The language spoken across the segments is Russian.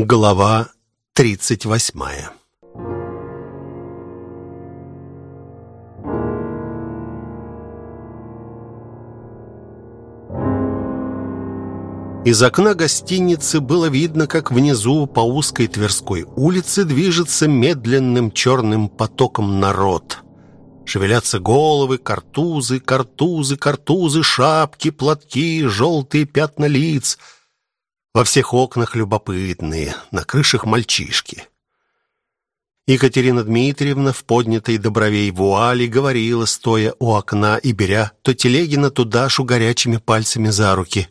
Глава тридцать восьмая. Из окна гостиницы было видно, как внизу по узкой Тверской улице движется медленным черным потоком народ. Шевелятся головы, картузы, картузы, картузы, шапки, платки, желтые пятна лиц — во всех окнах любопытные, на крышах мальчишки. Екатерина Дмитриевна в поднятой до бровей вуали говорила, стоя у окна и беря то Телегина, то Дашу горячими пальцами за руки.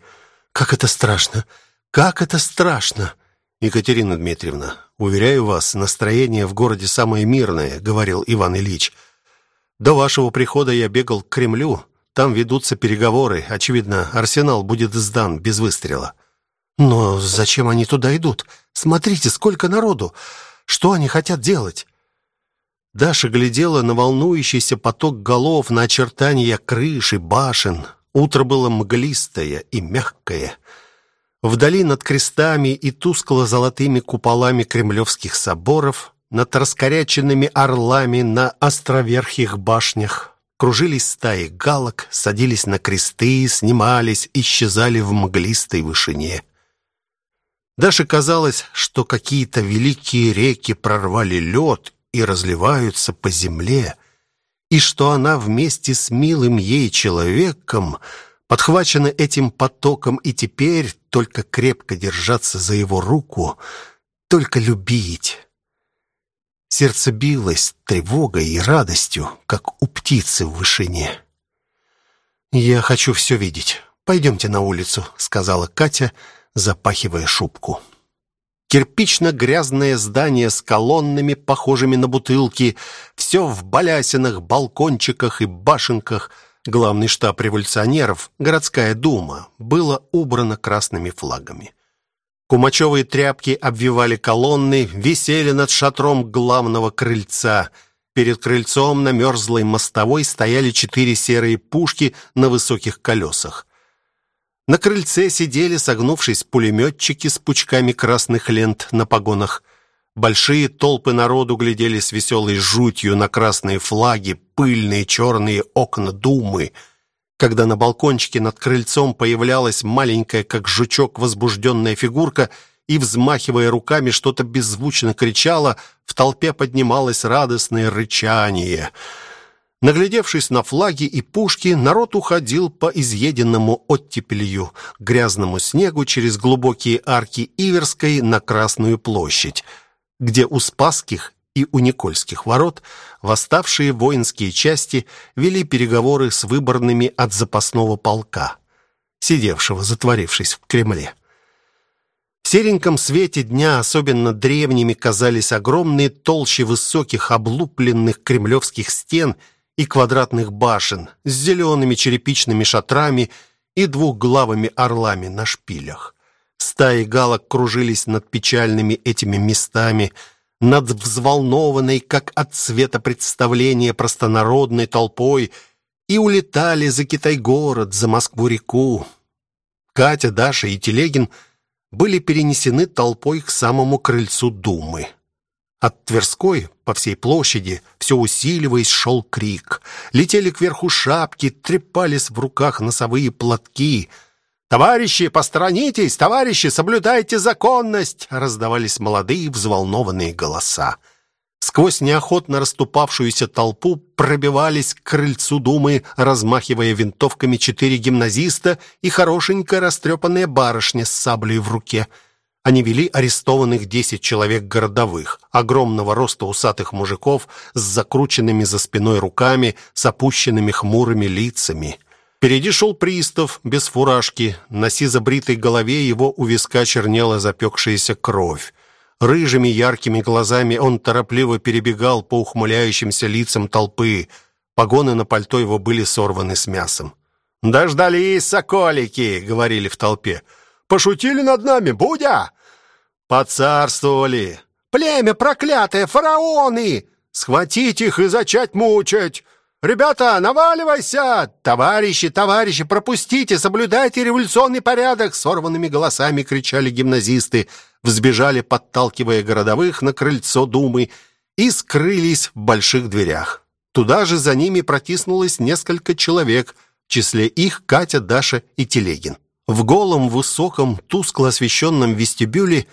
«Как это страшно! Как это страшно!» «Екатерина Дмитриевна, уверяю вас, настроение в городе самое мирное», — говорил Иван Ильич. «До вашего прихода я бегал к Кремлю. Там ведутся переговоры. Очевидно, арсенал будет сдан без выстрела». Но зачем они туда идут? Смотрите, сколько народу. Что они хотят делать? Даша глядела на волнующийся поток голов, на очертания крыш и башен. Утро было мглистое и мягкое. Вдали над крестами и тускло-золотыми куполами кремлевских соборов, над раскоряченными орлами на островерхих башнях кружились стаи галок, садились на кресты, снимались, исчезали в мглистой вышине. Даше казалось, что какие-то великие реки прорвали лед и разливаются по земле, и что она вместе с милым ей человеком подхвачена этим потоком и теперь только крепко держаться за его руку, только любить. Сердце билось тревогой и радостью, как у птицы в вышине. «Я хочу все видеть. Пойдемте на улицу», — сказала Катя, — запахивая шубку. Кирпично-грязное здание с колоннами, похожими на бутылки, все в балясинах, балкончиках и башенках. Главный штаб революционеров, городская дума, было убрано красными флагами. Кумачевые тряпки обвивали колонны, висели над шатром главного крыльца. Перед крыльцом на мерзлой мостовой стояли четыре серые пушки на высоких колесах. На крыльце сидели, согнувшись, пулеметчики с пучками красных лент на погонах. Большие толпы народу глядели с веселой жутью на красные флаги, пыльные черные окна думы. Когда на балкончике над крыльцом появлялась маленькая, как жучок, возбужденная фигурка и, взмахивая руками, что-то беззвучно кричала, в толпе поднималось радостное рычание — Наглядевшись на флаги и пушки, народ уходил по изъеденному оттепелью грязному снегу через глубокие арки Иверской на Красную площадь, где у Спасских и у Никольских ворот восставшие воинские части вели переговоры с выборными от запасного полка, сидевшего, затворившись в Кремле. В сереньком свете дня особенно древними казались огромные толщи высоких облупленных кремлевских стен – и квадратных башен с зелеными черепичными шатрами и двухглавыми орлами на шпилях. Стаи галок кружились над печальными этими местами, над взволнованной, как от цвета представления, простонародной толпой и улетали за Китай-город, за Москву-реку. Катя, Даша и Телегин были перенесены толпой к самому крыльцу Думы. От Тверской по всей площади, все усиливаясь, шел крик. Летели кверху шапки, трепались в руках носовые платки. «Товарищи, посторонитесь! Товарищи, соблюдайте законность!» раздавались молодые взволнованные голоса. Сквозь неохотно расступавшуюся толпу пробивались к крыльцу Думы, размахивая винтовками четыре гимназиста и хорошенькая растрепанная барышня с саблей в руке – они вели арестованных десять человек городовых, огромного роста усатых мужиков с закрученными за спиной руками, с опущенными хмурыми лицами. Впереди шел пристав, без фуражки. На сизобритой голове его у виска чернела запекшаяся кровь. Рыжими яркими глазами он торопливо перебегал по ухмыляющимся лицам толпы. Погоны на пальто его были сорваны с мясом. «Дождались, соколики!» — говорили в толпе. «Пошутили над нами, Будя! Поцарствовали. Племя проклятое, фараоны! Схватить их и зачать мучать! «Ребята, наваливайся! Товарищи, товарищи, пропустите, соблюдайте революционный порядок!» Сорванными голосами кричали гимназисты. взбежали, подталкивая городовых на крыльцо Думы и скрылись в больших дверях. Туда же за ними протиснулось несколько человек, в числе их Катя, Даша и Телегин. В голом, высоком, тускло освещенном вестибюле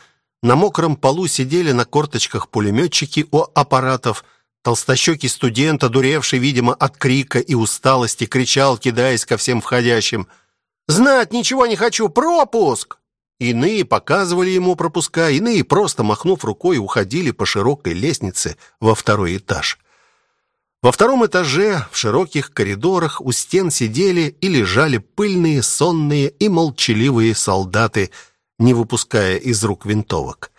на мокром полу сидели на корточках пулеметчики у аппаратов. Толстощекий студент, одуревший, видимо, от крика и усталости, кричал, кидаясь ко всем входящим. «Знать ничего не хочу! Пропуск!» Иные показывали ему пропуска, иные, просто махнув рукой, уходили по широкой лестнице во второй этаж. Во втором этаже, в широких коридорах, у стен сидели и лежали пыльные, сонные и молчаливые солдаты, не выпуская из рук винтовок.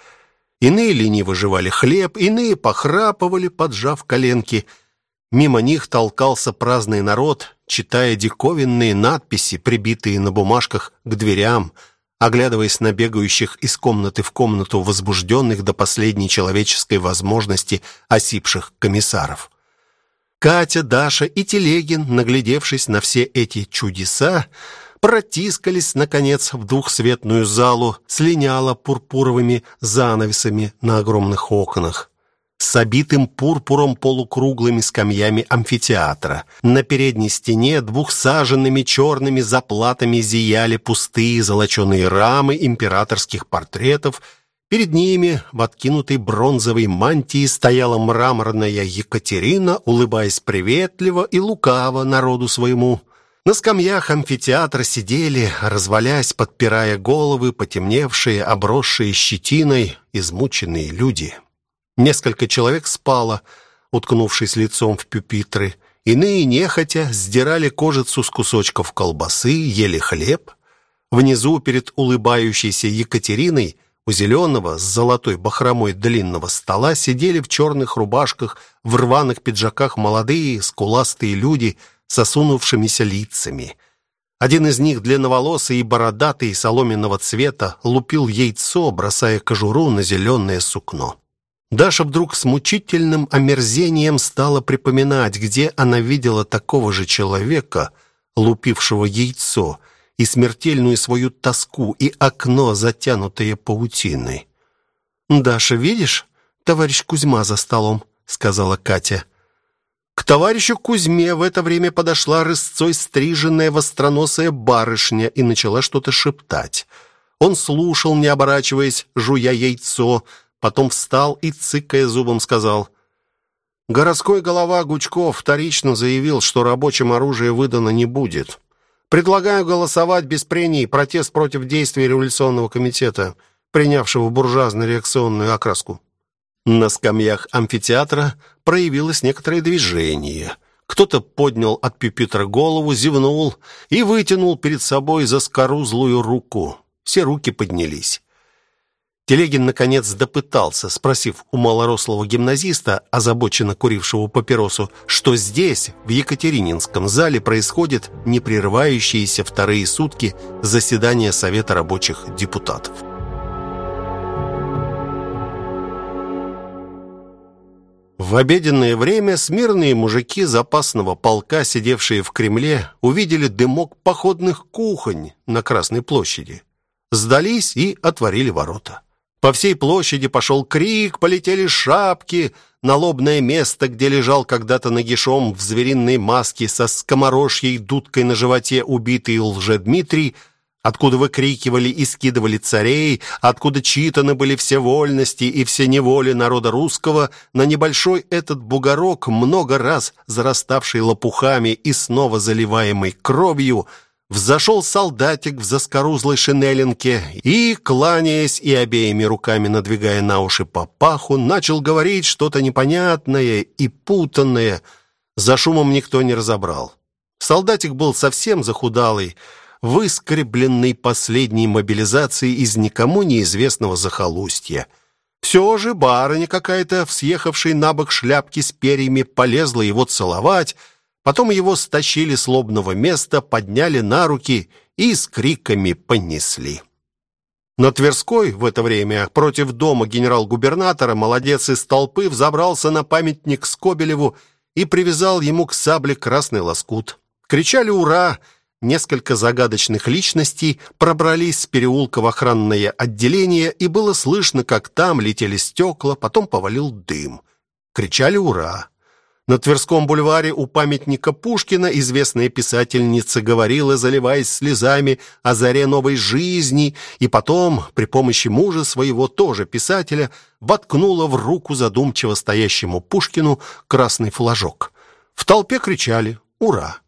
Иные лениво жевали хлеб, иные похрапывали, поджав коленки. Мимо них толкался праздный народ, читая диковинные надписи, прибитые на бумажках к дверям, оглядываясь на бегающих из комнаты в комнату возбужденных до последней человеческой возможности осипших комиссаров. Катя, Даша и Телегин, наглядевшись на все эти чудеса, протискались, наконец, в двухсветную залу с линяло-пурпуровыми занавесами на огромных окнах, с обитым пурпуром полукруглыми скамьями амфитеатра. На передней стене двухсаженными черными заплатами зияли пустые золоченые рамы императорских портретов – Перед ними в откинутой бронзовой мантии стояла мраморная Екатерина, улыбаясь приветливо и лукаво народу своему. На скамьях амфитеатра сидели, развалясь, подпирая головы, потемневшие, обросшие щетиной, измученные люди. Несколько человек спало, уткнувшись лицом в пюпитры. Иные, нехотя, сдирали кожицу с кусочков колбасы, ели хлеб. Внизу, перед улыбающейся Екатериной, у зеленого с золотой бахромой длинного стола сидели в черных рубашках, в рваных пиджаках молодые, скуластые люди с осунувшимися лицами. Один из них, длинноволосый и бородатый, соломенного цвета, лупил яйцо, бросая кожуру на зеленое сукно. Даша вдруг с мучительным омерзением стала припоминать, где она видела такого же человека, лупившего яйцо – и смертельную свою тоску, и окно, затянутое паутиной. «Даша, видишь, товарищ Кузьма за столом», — сказала Катя. К товарищу Кузьме в это время подошла рысцой стриженная востроносая барышня и начала что-то шептать. Он слушал, не оборачиваясь, жуя яйцо, потом встал и, цыкая зубом, сказал... Городской голова Гучков вторично заявил, что рабочим оружие выдано не будет. Предлагаю голосовать без прений протест против действий революционного комитета, принявшего буржуазно-реакционную окраску. На скамьях амфитеатра проявилось некоторое движение. Кто-то поднял от пюпитра голову, зевнул и вытянул перед собой заскорузлую руку. Все руки поднялись. Телегин, наконец, допытался, спросив у малорослого гимназиста, озабоченно курившего папиросу, что здесь, в Екатерининском зале, происходит непрерывающиеся вторые сутки заседания Совета рабочих депутатов. В обеденное время смирные мужики запасного полка, сидевшие в Кремле, увидели дымок походных кухонь на Красной площади. Сдались и отворили ворота. По всей площади пошел крик, полетели шапки. На лобное место, где лежал когда-то нагишом в звериной маске со скоморожьей дудкой на животе убитый лжедмитрий, откуда выкрикивали и скидывали царей, откуда читаны были все вольности и все неволи народа русского, на небольшой этот бугорок, много раз зараставший лопухами и снова заливаемый кровью – Взошел солдатик в заскорузлой шинеленке и, кланяясь и обеими руками надвигая на уши папаху, начал говорить что-то непонятное и путанное. За шумом никто не разобрал. Солдатик был совсем захудалый, выскребленный последней мобилизацией из никому неизвестного захолустья. Все же барыня какая-то, съехавшей на бок шляпки с перьями, полезла его целовать, Потом его стащили с лобного места, подняли на руки и с криками понесли. На Тверской в это время против дома генерал-губернатора молодец из толпы взобрался на памятник Скобелеву и привязал ему к сабле красный лоскут. Кричали «Ура!», несколько загадочных личностей пробрались с переулка в охранное отделение, и было слышно, как там летели стекла, потом повалил дым. Кричали «Ура!». На Тверском бульваре у памятника Пушкина известная писательница говорила, заливаясь слезами о заре новой жизни, и потом, при помощи мужа своего, тоже писателя, воткнула в руку задумчиво стоящему Пушкину красный флажок. В толпе кричали «Ура!».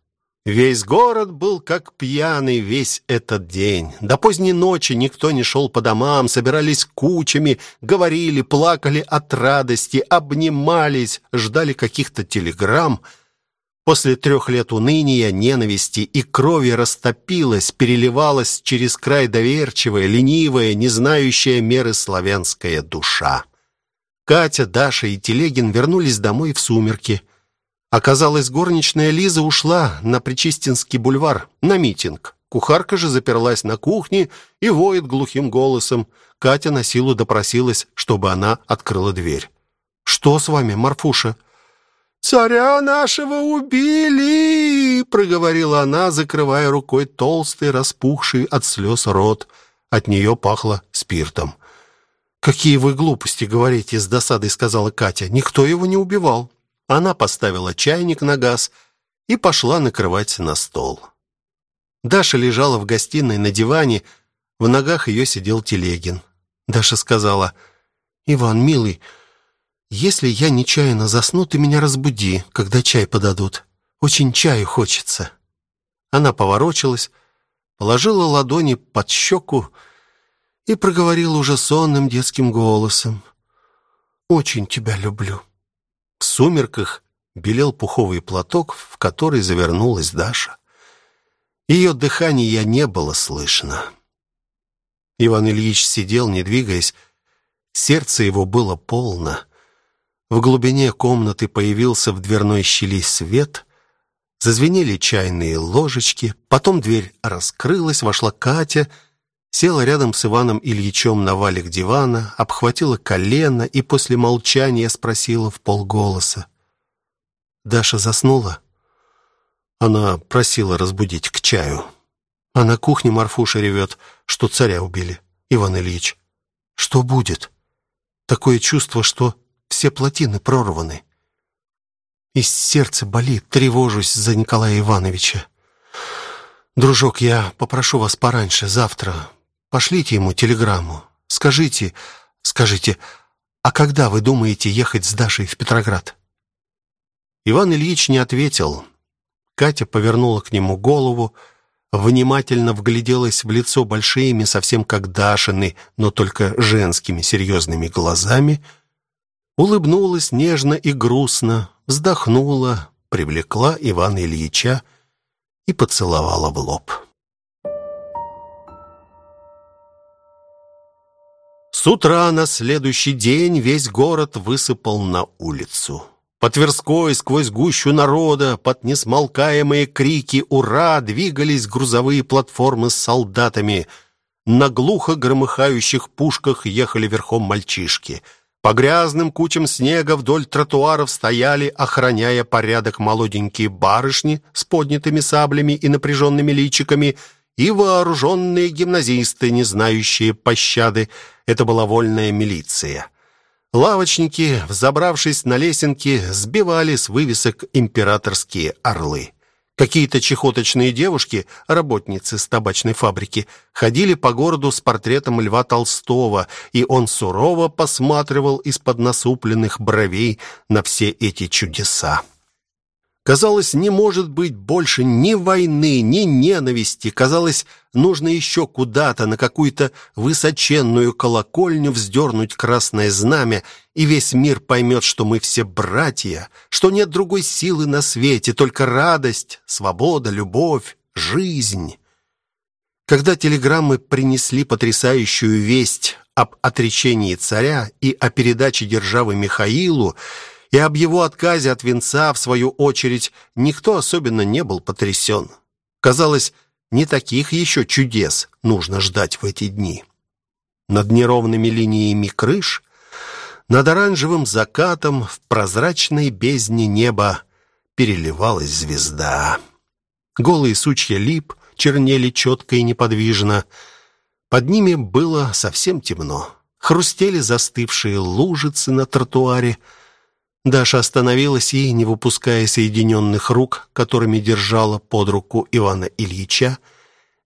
Весь город был как пьяный весь этот день. До поздней ночи никто не шел по домам, собирались кучами, говорили, плакали от радости, обнимались, ждали каких-то телеграмм. После трех лет уныния, ненависти и крови растопилась, переливалась через край доверчивая, ленивая, не знающая меры славянская душа. Катя, Даша и Телегин вернулись домой в сумерки. Оказалось, горничная Лиза ушла на Причистинский бульвар на митинг. Кухарка же заперлась на кухне и воет глухим голосом. Катя на силу допросилась, чтобы она открыла дверь. «Что с вами, Марфуша?» «Царя нашего убили!» — проговорила она, закрывая рукой толстый, распухший от слез рот. От нее пахло спиртом. «Какие вы глупости говорите!» — с досадой сказала Катя. «Никто его не убивал». Она поставила чайник на газ и пошла накрывать на стол. Даша лежала в гостиной на диване, в ногах ее сидел Телегин. Даша сказала, «Иван, милый, если я нечаянно засну, ты меня разбуди, когда чай подадут. Очень чаю хочется». Она поворочилась, положила ладони под щеку и проговорила уже сонным детским голосом, «Очень тебя люблю». В сумерках белел пуховый платок, в который завернулась Даша. Ее дыхания не было слышно. Иван Ильич сидел, не двигаясь. Сердце его было полно. В глубине комнаты появился в дверной щели свет. Зазвенели чайные ложечки. Потом дверь раскрылась, вошла Катя — Села рядом с Иваном Ильичем на валик дивана, обхватила колено и после молчания спросила в полголоса. «Даша заснула?» Она просила разбудить к чаю. А на кухне Марфуша ревет, что царя убили. Иван Ильич, что будет? Такое чувство, что все плотины прорваны. И сердце болит, тревожусь за Николая Ивановича. Дружок, я попрошу вас пораньше, завтра, Пошлите ему телеграмму. Скажите, скажите, а когда вы думаете ехать с Дашей в Петроград?» Иван Ильич не ответил. Катя повернула к нему голову, внимательно вгляделась в лицо большими, совсем как Дашины, но только женскими серьезными глазами, улыбнулась нежно и грустно, вздохнула, привлекла Ивана Ильича и поцеловала в лоб. С утра на следующий день весь город высыпал на улицу. По Тверской, сквозь гущу народа, под несмолкаемые крики «Ура!» двигались грузовые платформы с солдатами. На глухо громыхающих пушках ехали верхом мальчишки. По грязным кучам снега вдоль тротуаров стояли, охраняя порядок молоденькие барышни с поднятыми саблями и напряженными личиками – и вооруженные гимназисты, не знающие пощады. Это была вольная милиция. Лавочники, взобравшись на лесенки, сбивали с вывесок императорские орлы. Какие-то чехоточные девушки, работницы с табачной фабрики, ходили по городу с портретом Льва Толстого, и он сурово посматривал из-под насупленных бровей на все эти чудеса. Казалось, не может быть больше ни войны, ни ненависти. Казалось, нужно еще куда-то, на какую-то высоченную колокольню вздернуть красное знамя, и весь мир поймет, что мы все братья, что нет другой силы на свете, только радость, свобода, любовь, жизнь. Когда телеграммы принесли потрясающую весть об отречении царя и о передаче державы Михаилу, и об его отказе от венца, в свою очередь, никто особенно не был потрясен. Казалось, не таких еще чудес нужно ждать в эти дни. Над неровными линиями крыш, над оранжевым закатом в прозрачной бездне неба переливалась звезда. Голые сучья лип чернели четко и неподвижно. Под ними было совсем темно. Хрустели застывшие лужицы на тротуаре. Даша остановилась и, не выпуская соединенных рук, которыми держала под руку Ивана Ильича,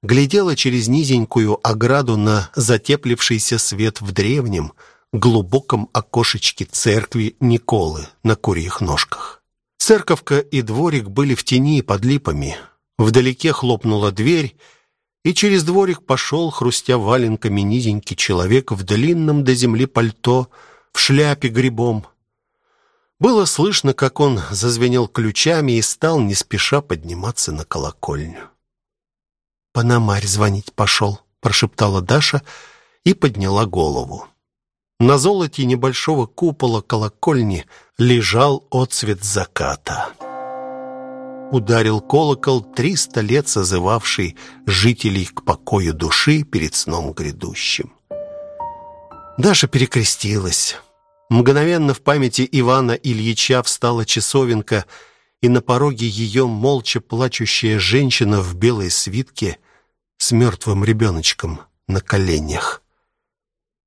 глядела через низенькую ограду на затеплившийся свет в древнем, глубоком окошечке церкви Николы на курьих ножках. Церковка и дворик были в тени под липами. Вдалеке хлопнула дверь, и через дворик пошел, хрустя валенками, низенький человек в длинном до земли пальто, в шляпе грибом. Было слышно, как он зазвенел ключами и стал не спеша подниматься на колокольню. «Панамарь звонить пошел», — прошептала Даша и подняла голову. На золоте небольшого купола колокольни лежал отцвет заката. Ударил колокол, триста лет созывавший жителей к покою души перед сном грядущим. Даша перекрестилась. Мгновенно в памяти Ивана Ильича встала часовенка — и на пороге ее молча плачущая женщина в белой свитке с мертвым ребеночком на коленях.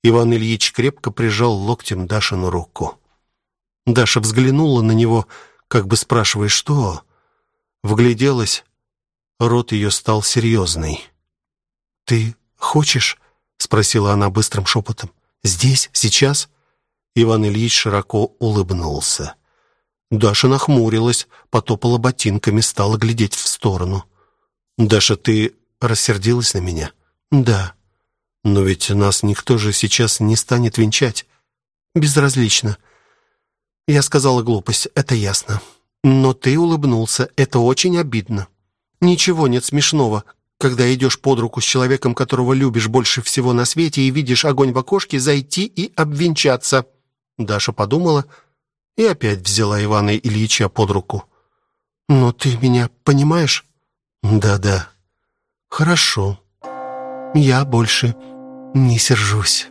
Иван Ильич крепко прижал локтем Дашину руку. Даша взглянула на него, как бы спрашивая, что? Вгляделась, рот ее стал серьезный. «Ты хочешь?» — спросила она быстрым шепотом. «Здесь? Сейчас?» Иван Ильич широко улыбнулся. Даша нахмурилась, потопала ботинками, стала глядеть в сторону. «Даша, ты рассердилась на меня?» «Да». «Но ведь нас никто же сейчас не станет венчать». «Безразлично». Я сказала глупость, это ясно. Но ты улыбнулся, это очень обидно. Ничего нет смешного, когда идешь под руку с человеком, которого любишь больше всего на свете, и видишь огонь в окошке, зайти и обвенчаться. Даша подумала и опять взяла Ивана Ильича под руку. «Но ты меня понимаешь?» «Да-да». «Хорошо. Я больше не сержусь».